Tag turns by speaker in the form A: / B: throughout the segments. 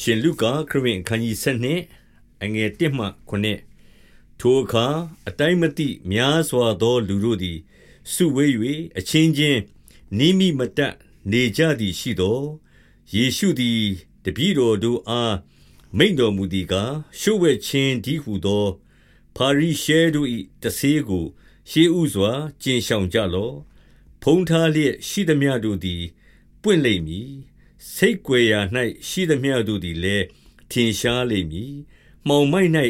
A: ရှင်လုကာခရစ်ဝင်အခန်းကြီး7အငယ်1မှ9ထိုအခါအတိုင်းမသိများစွာသော လူတို့သည်စုဝေး၍အချင်းချင်းနိမိမတနေကြသည်ရှိသောယေရှုသည်တပည့်တော်တို့အားမိန်တော်မူသည်ကားရှုဝဲချင်းဒီဟုသော ပါရိရှဲတို့၏တဆေးကို ရှေးဥစွာကျင်ဆောင်ကြလော့ဖုံးထားလျက်ရှိသမျှတို့သည် ပွင့်လိမ့်မည် ဆိတ်ကွယ်ရာ၌ရှိသမျှတို့သည်လည်းထင်ရှားလိမ့်မည်။မှောင်မိုက်၌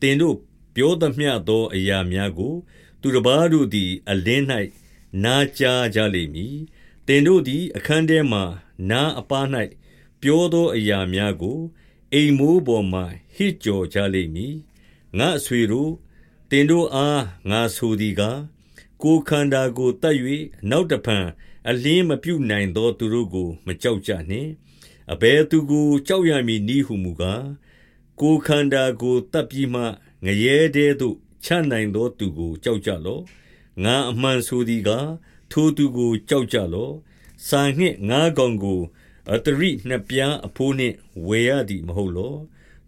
A: သင်တို့ပြောသမျှသောအရာများကို သူတပါးတို့သည် အလင်း၌နားကြားကြလိမ့်မည်။သင်တို့သည်အခန်းထဲမှာနားအပါး၌ပြောသောအရာများကိုအိမ်မိုးပေါ်မှာဟစ်ကြော်ကြလိမ့်မည်။ငါအဆွေတို့သင်တို့အားငါဆိုသည်ကားကိုခန္ဓာကိုတတ်၍နောက်တဖန် အလင်းမပြုနိုင်သောသူတို့ကို မကြောက်ကြနှင့်အဘယ်သူကိုကြောက်ရမည်နည်းဟုမူကားကိုခန္ဓာကိုတတ်ပြီးမှငရဲတဲသို့ချနိုင်သောသူကိုကြောက်ကြလော့ငါအမှန်ဆိုသည်ကားထိုသူကိုကြောက်ကြလော့စာငှက်ငါးကောင်ကိုအတရိနှစ်ပြားအဖိုးနှင့်ဝယ်ရသည်မဟုတ်လော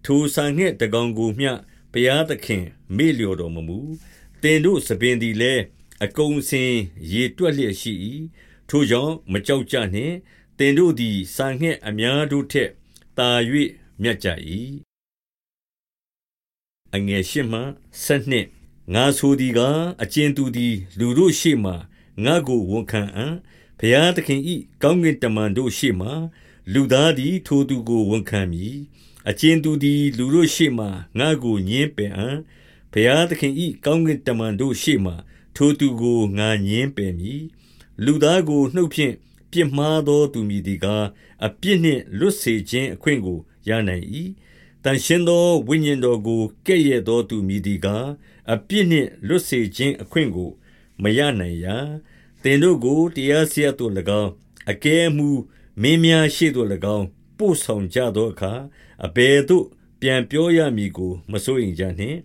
A: ထိုစာငှက်တကောင်ကိုမျှဘုရားသခင်မေ့လျော်တော်မမူတင်တို့စပင်သည်လည်းအကုံစင်ရေတွက်လျက်ရှိ၏ ထိုကြောင့်မကြောက်ကြနှင့်သင်တို့သည်စာငှက်အများတို့ထက်သာ၍မြတ်ကြ၏အငယ်ရှိမှဆက်နှစ်ငါဆိုသည်ကားအကျဉ်သူသည် လူတို့ရှေ့မှငါကိုဝန်ခံအံ့ဘုရားသခင်ဤကောင်းကင်တမန်တို့ရှေ့မှလူသားသည် ထိုသူကိုဝန်ခံမည်အကျဉ်သူသည် လူတို့ရှေ့မှငါကိုညင်းပယ်အံ့ဘုရားသခင်ဤကောင်းကင်တမန်တို့ရှေ့မှထိုသူကိုငါညင်းပယ်မည် လူသားကိုနှုတ်ဖြင့်ပြစ်မှားသောသူမည်သည်ကားအပြစ်နှင့်လွတ်စေခြင်းအခွင့်ကိုရနိုင်၏တန်ရှင်းသောဝိညာဉ်တော်ကိုကဲ့ရဲ့သောသူမည်သည်ကားအပြစ်နှင့်လွတ်စေခြင်းအခွင့်ကိုမရနိုင်ရာသင်တို့ကိုတရားစရာသို့၎င်းအကဲမှုမင်းများရှိသို့၎င်းပို့ဆောင်ကြသောအခါအဘယ်သို့ပြန်ပြောရမည်ကိုမစိုးရင်ကြနှင့်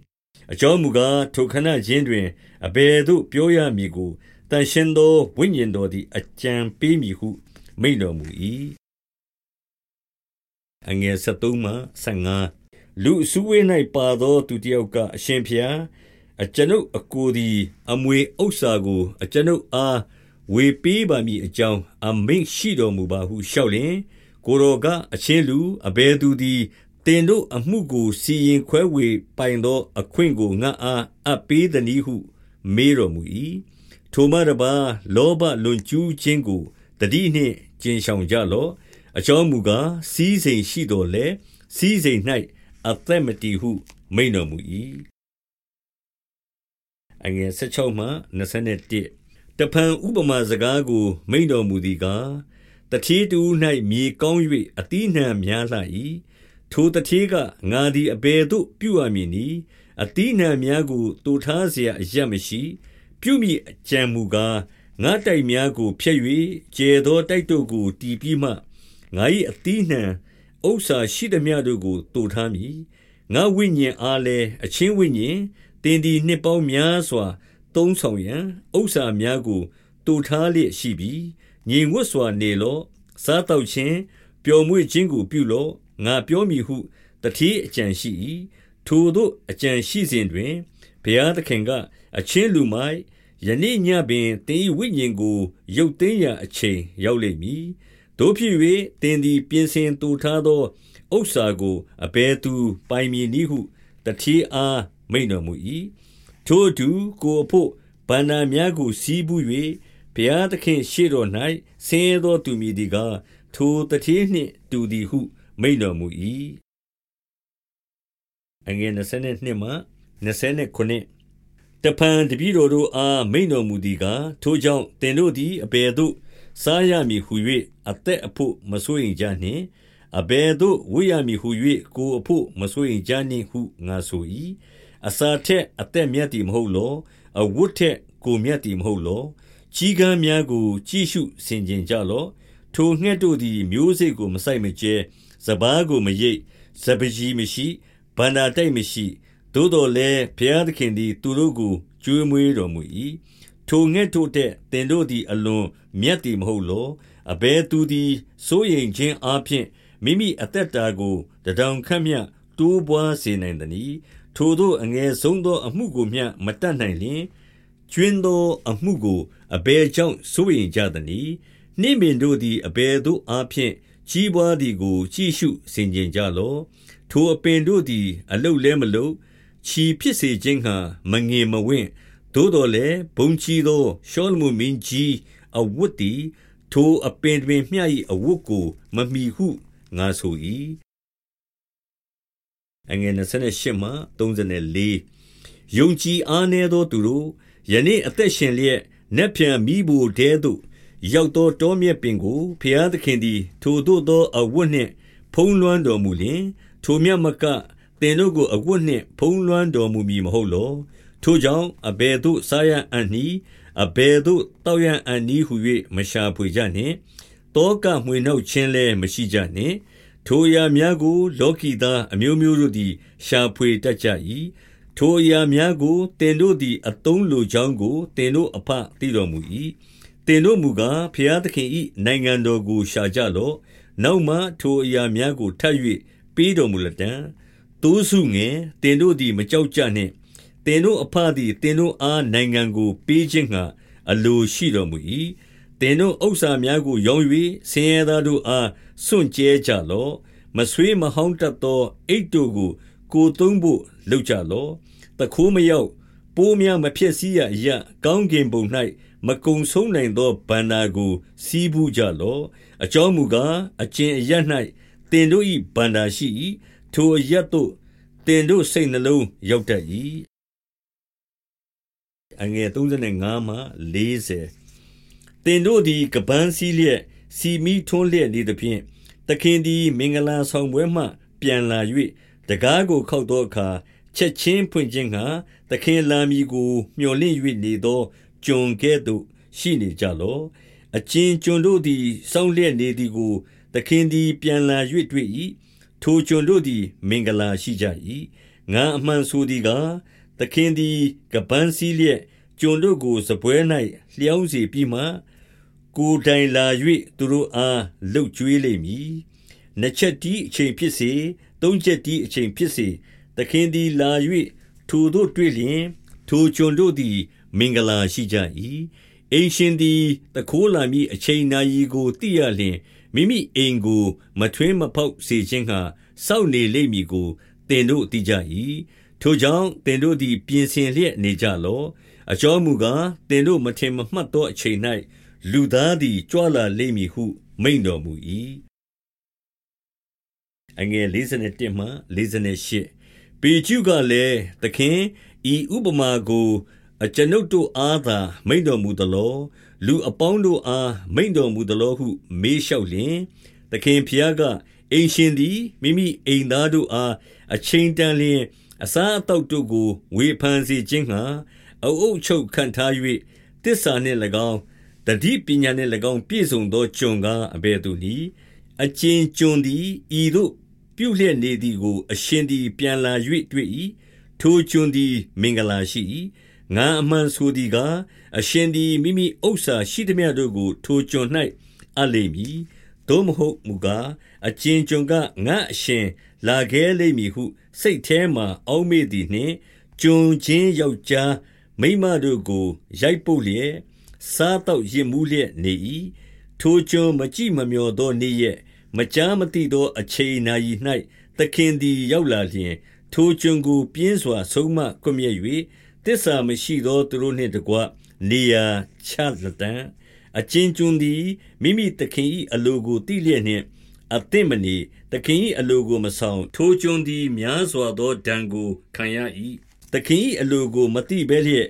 A: အကြောင်းမူကားထိုခဏချင်းတွင်အဘယ်သို့ပြောရမည်ကို တန်ရှင်သောဝိညာဉ်တော်သည် အကြံပေးမည်ဟု မိန့်တော်မူ၏အငယ်73မှ75လူအစုဝေး၌ပါသော သူတစ်ယောက်က အရှင်ဖျားအကျွန်ုပ်အကိုသည် အမွေဥစ္စာကို အကျွန်ုပ်အားဝေပေးပါမည်အကြောင်းအမိန့်ရှိတော်မူပါဟုလျှောက်လျင်ကိုတော်ကအချင်းလူအဘယ်သူသည်တင်တို့အမှုကိုစီရင်ခွဲဝေပိုင်သော အခွင့်ကိုငါအားအပ်ပေးသည်ဟု မေးတော်မူ၏ ထိုမှတပါလောဘလွန်ကျူးခြင်းကိုတတိနှင့်ကျင်ဆောင်ကြလော့အကြောင်းမူကားစီးစိမ်ရှိတော်လဲစီးစိမ်၌အသက်မတည်ဟုမိန်တော်မူ၏အငယ်16မှ21တဖန်ဥပမာစကားကို မိန်တော်မူသည်ကားတတိတူ၌မြေကောင်း၍အတိနှံများလှ၏ထိုတတိကငါသည်အဘယ်သို့ပြုအပ်မည်နည်းအတိနှံများကိုတူထားเสียအရမရှိ ပြုမိအကြံမူကားငါတိုက်များကိုဖျက်၍ကျဲသောတိုက်တို့ကိုတီးပြီးမှငါ၏အသီးနှံဥစ္စာရှိသမျှတို့ကိုတူထားမည်ငါဝိညာဉ်အားလည်းအချင်းဝိညာဉ်တင်ဒီနှစ်ပေါင်းများစွာ သုံးဆောင်ရန်ဥစ္စာများကိုတူထားလျက်ရှိပြီးငြိမ်ဝတ်စွာနေလော့စားတော့ခြင်းပျော်မွေ့ခြင်းကိုပြုလော့ငါပြောမည်ဟုတတိအကြံရှိ၏ထိုတို့အကြံရှိစဉ်တွင်ဘုရားသခင်ကအချင်းလူမိုက် ယနေ့ညပင်သင်၏ဝိညာဉ်ကို ရုပ်သိမ်းရာအချိန်ရောက်လိမ့်မည်။တို့ဖြစ်၍သင်သည် ပြင်ဆင်တူထားသောဥစ္စာကိုအဘယ်သူပိုင်မည်နည်းဟုတတိအားမိန်တော်မူ၏။ထိုသူကိုအဖို့ဗန္နာများကိုစီးပူး၍ဘုရားသခင်ရှေ့တော်၌ဆင်းရဲသောသူမည်ဒီကားထိုတတိနှင့်တူသည်ဟုမိန်တော်မူ၏။အငယ်22မှ29 တဖန်တပည့်တော်တို့အား မိန်တော်မူသည်ကား ထိုကြောင့်သင်တို့သည် အဘယ်သို့ စားရမည်ဟု၍အသက်အဖို့ မစိုးရင်ကြနှင့် အဘယ်သို့ဝိရမည်ဟု၍ကိုအဖို့ မစိုးရင်ကြနှင့်ဟု ငါဆို၏အစာထက် အသက်မြတ်သည်မဟုတ်လော အဝတ်ထက် ကိုမြတ်သည်မဟုတ်လောကြီးကမ်းများကို ကြည့်ရှုဆင်ခြင်ကြလော့ ထိုငှက်တို့သည် မျိုးစေ့ကိုမဆိုင်မကျဲစပားကို မရိပ်စပကြီးမရှိဗန္တာတိုက်မရှိ သို့တော်လည်းဘုရားသခင်သည် သူတို့ကို ကျွေးမွေးတော်မူ၏ထိုငှက်တို့တဲ့သင်တို့သည် အလွန်မြတ်သည်မဟုတ်လော အဘယ်သူသည် စိုးရိမ်ခြင်းအပြင်မိမိအသက်တာကို တထောင်ခန့်မျှ တိုးပွားစေနိုင်သနည်း ထိုတို့ အငယ်ဆုံးသောအမှုကိုမျှ မတတ်နိုင်လျင်ကျွင်းသောအမှုကို အဘယ်ကြောင့် စိုးရင်ကြသနည်း နှိမင်တို့သည် အဘယ်သို့အားဖြင့် ကြီးပွားသည်ကို ကြည့်ရှုဆင်ခြင်ကြလော့ ထိုအပင်တို့သည် အလုတ်လဲမလုတ် ချီဖြစ်စေခြင်းဟံမငင်မဝင့်သို့တော်လည်းဘုံချီသောရှောလမုန်မင်းကြီးအဝတ်သည်ထိုအပင်တွင်မျှ၏အဝတ်ကိုမမီဟုငါဆို၏အငယ်28မှ34ယုံကြည်အားနည်းသောသူတို့ယနေ့အသက်ရှင်လျက်နက်ဖြန်မိဘတဲသို့ရောက်သောတောမြက်ပင်ကိုဖျားသခင်သည် ထိုတို့သောအဝတ်နှင့် ဖုံးလွှမ်းတော်မူလျင် ထိုမြတ်မက သင်တို့ကို အဝတ်နှင့် ဖုံးလွှမ်းတော်မူမည် မဟုတ်လော ထိုကြောင့် အဘယ်သို့ စားရအံ့နည်း အဘယ်သို့တောက်ရအံ့နည်းဟု၍မရှာဖွေကြနှင့်တောကမှွေနှောက်ခြင်းလည်း မရှိကြနှင့် ထိုအရာများကို လောကီသားအမျိုးမျိုးတို့သည် ရှာဖွေတတ်ကြ၏ထိုအရာများကိုတင်တို့သည် အသုံးလိုကြောင်းကိုတင်တို့အဖသိတော်မူ၏တင်တို့မူကားဖျားသခင်၏နိုင်ငံတော်ကို ရှာကြလော့ နောက်မှ ထိုအရာများကို ထပ်၍ပေးတော်မူလတံ တိုးစုငယ်တင်တို့သည် မကြောက်ကြနှင့်တင်တို့အဖသည်တင်တို့အားနိုင်ငံကို ပေးခြင်းငှာအလိုရှိတော်မူ၏တင်တို့ဥစ္စာများကိုရောင်း၍ဆင်းရဲသားတို့အားစွန့်ကြဲကြလော့မဆွေးမဟောင်းတတ်သောအိတ်တို့ကို ကိုသုံးဖို့လုပ်ကြလော့တခိုးမရောက်ပိုးများမဖြစ်စည်းရရကောင်းကင်ဘုံ၌မကုံဆုံးနိုင်သောဗန္နာကို စီးပူးကြလော့အကြောင်းမူကားအကျင့်အရ၌တင်တို့၏ဗန္နာရှိ၏ ထိုအရသို့တင်တို့စိတ်နှလုံးရောက်တတ်၏အငယ်35မှ40တင်တို့သည်ကပန်းစည်းလျက်စီမီထွန်းလျက်နေသဖြင့်သခင်သည်မင်္ဂလာဆောင်ပွဲမှ ပြန်လာ၍တကားကိုခောက်သောအခါချက်ချင်းဖွင့်ခြင်းငှာသခင်လာမည်ကို မျှော်လင့်၍နေသောကျွန်ကဲ့သို့ရှိနေကြလော့အချင်းကျွန်တို့သည်စောင့်လျက်နေသည်ကိုသခင်သည်ပြန်လာ၍တွေ့၏ ထိုကျွန်တို့သည် မင်္ဂလာရှိကြ၏ငါအမှန်ဆိုသည်ကားသခင်သည်ကပန်းစည်းလျက်ကျွန်တို့ကိုစပွဲ၌လျောင်းစေပြီးမှ ကိုယ်တိုင်လာ၍သူတို့အားလှုပ်ကြွေးလိမ့်မည်နှစ်ချက်တီးအချိန်ဖြစ်စေသုံးချက်တီးအချိန်ဖြစ်စေသခင်သည်လာ၍ထိုတို့တွေ့လျင် ထိုကျွန်တို့သည် မင်္ဂလာရှိကြ၏အိမ်ရှင်သည်တခိုးလာမည်အချိန်နာရီကိုသိရလျင် မိမိအိမ်ကို မထွင်းမဖောက်စေခြင်းဟာစောင့်နေလိမ့်မည်ကိုတင်တို့သိကြ၏ထိုကြောင့်တင်တို့သည် ပြင်ဆင်လျက်နေကြလော့အကြောင်းမူကားတင်တို့မထင်မမှတ်သောအချိန်၌လူသားသည်ကြွလာလိမ့်မည်ဟု မိန်တော်မူ၏အငယ်51မှ48ပေကျုကလည်းသခင်ဤဥပမာကို အကျွန်ုပ်တို့အားသာ မိန်တော်မူသလော လူအပေါင်းတို့အား မိန်တော်မူသလောဟု မေးလျှောက်လျင် သခင်ဖျားက အိမ်ရှင်သည် မိမိအိမ်သားတို့အား အချိန်တန်လျင် အစားအသောက်တို့ကို ဝေဖန်စေခြင်းငှာအုပ်ချုပ်ခံထား၍တစ္ဆာနှင့်၎င်းတတိပညာနှင့်၎င်း ပြည့်စုံသော ကျွန်ကား အဘယ်သူနည်း အကျဉ်ကျွန်သည် ဤသို့ပြုလျက်နေသည်ကို အရှင်သည် ပြန်လာ၍တွေ့၏ထိုကျွန်သည် မင်္ဂလာရှိ၏ ငါအမှန်ဆိုသည်ကားအရှင်သည်မိမိဥစ္စာရှိသည်များတို့ကို ထိုကျွန်၌အလိမ့်မည်သို့မဟုတ်မူကားအကျဉ်ကျွန်ကငါအရှင် လာခဲလိမ့်မည်ဟု စိတ်ထဲမှအောက်မေ့သည်နှင့်ကျွန်ချင်းယောက်ျားမိမတို့ကိုရိုက်ပုတ်လျက်စားတော့ရင်မှုလျက်နေ၏ထိုကျွန်မကြည့်မမျောသောနေ့ရက်မကြားမသိသောအချိန်နာရီ၌သခင်သည်ရောက်လာလျင် ထိုကျွန်ကိုပြင်းစွာဆုံးမကွမျက်၍ တစ္ဆာမရှိသောသူတို့နှင့်တကွနေရာချလတံအချင်းကျွန်းသည်မိမိသခင်၏အလိုကိုသိလျက်နှင့်အသင့်မနေသခင်၏အလိုကိုမဆောင် ထိုကျွန်းသည်များစွာသောဒဏ်ကိုခံရ၏သခင်၏အလိုကိုမသိဘဲလျက်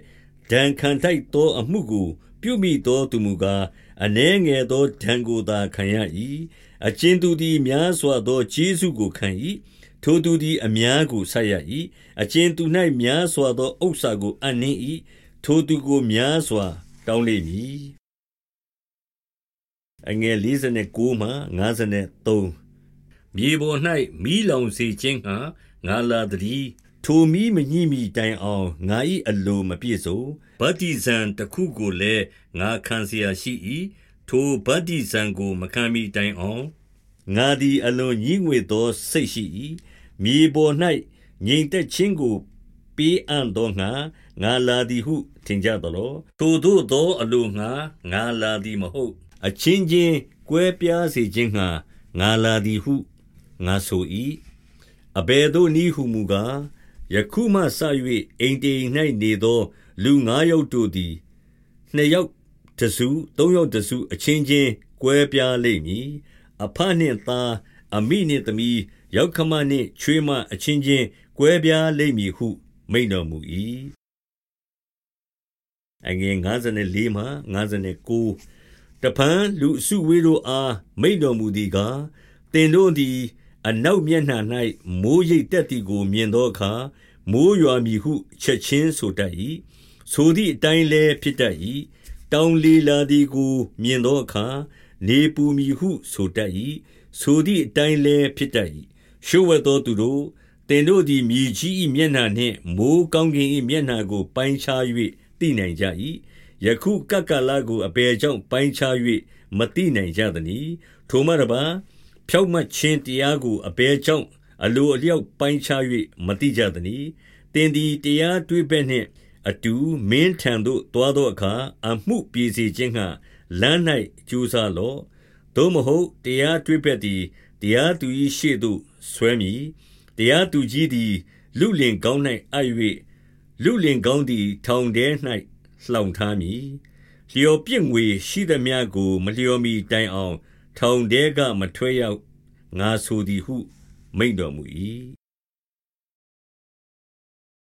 A: ဒဏ်ခံထိုက်သောအမှုကို ပြုမိသောသူမူကားအနှဲငယ်သောဒဏ်ကိုသာခံရ၏အကျဉ်သူသည်များစွာသောကျေးဇူးကိုခံ၏ ထိုသူသည် အများကိုဆပ်ရ၏။အကြင်သူ၌များစွာသော ဥစ္စာကိုအပ်နှင်း၏။ထိုသူကို များစွာတောင်းလိမ့်မည်။မြေပေါ်၌မီးလောင်စေခြင်းငှါ ငါလာသတည်း။ထိုမီးမညှိမှီတိုင်အောင် ငါ၏အလိုမပြည့်စုံ။ဗတ္တိဇံတခုကိုလည်း ငါခံစရာရှိ၏။ထိုဗတ္တိဇံကို မခံမှီတိုင်အောင် ငါသည် အလွန်ငြီးငွေ့သော စိတ်ရှိ၏ မြေပေါ်၌ငြိမ်သက်ခြင်းကို ပေးအံ့သောငှါငါလာသည်ဟုထင်ကြသလော။ထိုသို့သောအလိုငှါငါလာသည်မဟုတ်။အချင်းချင်းကွဲပြားစေခြင်းငှါငါလာသည်ဟုငါဆို၏။အဘယ်သို့နည်းဟူမူကား၊ယခုမှစ၍အိမ်တအိမ်၌နေသော လူငါးယောက်တို့သည်နှစ်ယောက်တစု၊သုံးယောက်တစုအချင်းချင်းကွဲပြားလိမ့်မည်။အဘနှင့်သား၊ အမိနှင့်သမီး၊ယောက္ခမနှင့်ချွေးမအချင်းချင်းကွဲပြားလိမ့်မည်ဟု မိန့်တော်မူ၏။တဖန်လူအစုအဝေးတို့အားမိန့်တော်မူသည်ကား၊သင်တို့သည် အနောက်မျက်နှာ၌မိုဃ်းရိပ်တက်သည်ကို မြင်သောအခါ၊မိုဃ်းရွာမည်ဟုချက်ခြင်းဆိုတတ်၏။ဆိုသည်အတိုင်းလည်းဖြစ်တတ်၏။တောင်လေလာသည်ကို မြင်သောအခါ၊နေပူမည်ဟု ဆိုတတ်၏။ ဆိုသည်အတိုင်းလည်းဖြစ်တတ်၏။လျှို့ဝှက်သောသူတို့၊သင်တို့သည်မြေကြီး၏မျက်နှာနှင့်မိုဃ်းကောင်းကင်၏မျက်နှာကို ပိုင်းခြား၍သိနိုင်ကြ၏။ယခုကပ်ကာလကိုအဘယ်ကြောင့်ပိုင်းခြား၍မသိနိုင်ကြသနည်း။ထိုမှတပါး၊ဖြောင့်မတ်ခြင်းတရားကိုအဘယ်ကြောင့်အလိုအလျောက်ပိုင်းခြား၍မသိကြသနည်း။သင်သည်တရားတွေ့ဘက်နှင့်အတူမင်းထံသို့သွားသောအခါ၊အမှုပြေစေခြင်းငှါလမ်း၌ကြိုးစားလော့။ သို့မဟုတ်တရားတွေ့ဘက်သည်တရားသူကြီးရှေ့သို့ဆွဲမည်။တရားသူကြီးသည်လုလင်ခေါင်း၌အပ်၍၊လုလင်ခေါင်းသည် ထောင်ထဲ၌လှောင်ထားမည်။လျော်ပြစ်ငွေရှိသမျှကို မလျော်မှီတိုင်အောင် ထောင်ထဲကမထွက်ရငါဆိုသည်ဟု မိန့်တော်မူ၏။